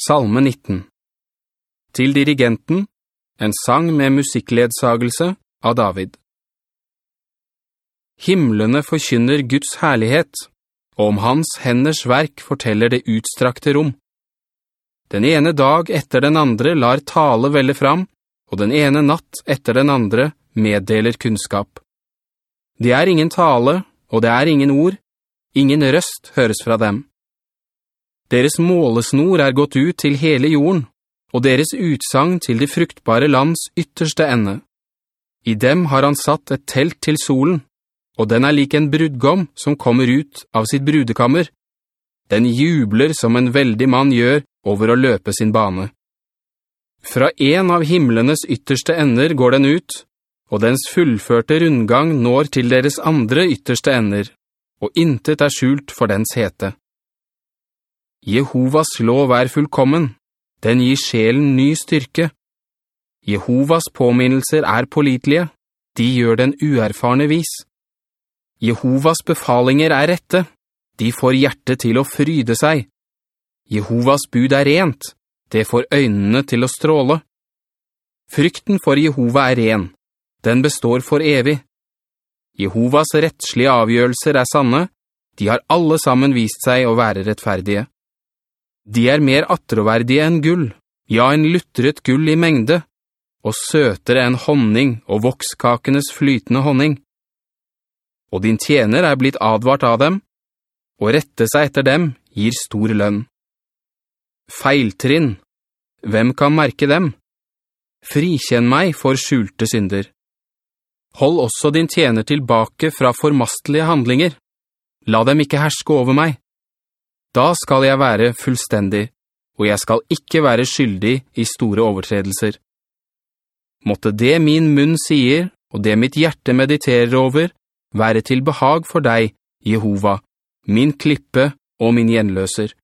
Salme 19 Til dirigenten, en sang med musikkledsagelse av David. Himmelene forkynner Guds herlighet, og om hans henders verk forteller det utstrakte rom. Den ene dag etter den andre lar tale velle fram, og den ene natt etter den andre meddeler kunnskap. Det er ingen tale, og det er ingen ord, ingen røst høres fra dem. Deres målesnor er gått ut til hele jorden, og deres utsang til det fruktbare lands ytterste ende. I dem har han satt et telt til solen, og den er lik en brudgom som kommer ut av sitt brudekammer. Den jubler som en veldig mann gjør over å løpe sin bane. Fra en av himmelenes ytterste ender går den ut, og dens fullførte rundgang når til deres andre ytterste ender, og intet er skjult for dens hete. Jehovas lov er fullkommen. Den gir sjelen ny styrke. Jehovas påminnelser er pålitelige. De gjør den uerfarne vis. Jehovas befalinger er rette. De får hjertet til å fryde seg. Jehovas bud er rent. Det får øynene til å stråle. Frykten for Jehova er ren. Den består for evig. Jehovas rettslige avgjørelser er sanne. De har alle sammen vist seg å være rettferdige. De er mer atroverdige enn gull, ja, en luttret gull i mengde, og søtere enn honning og vokskakenes flytende honning. Og din tjener er blitt advart av dem, og rette seg etter dem gir stor lønn. Feiltrinn, hvem kan merke dem? Frikjenn meg for skjulte synder. Hold også din tjener tilbake fra formastelige handlinger. La dem ikke herske over meg. Da skal jeg være fullstendig, og jeg skal ikke være skyldig i store overtredelser. Måtte det min munn sier, og det mitt hjerte mediterer over, være til behag for deg, Jehova, min klippe og min gjenløser.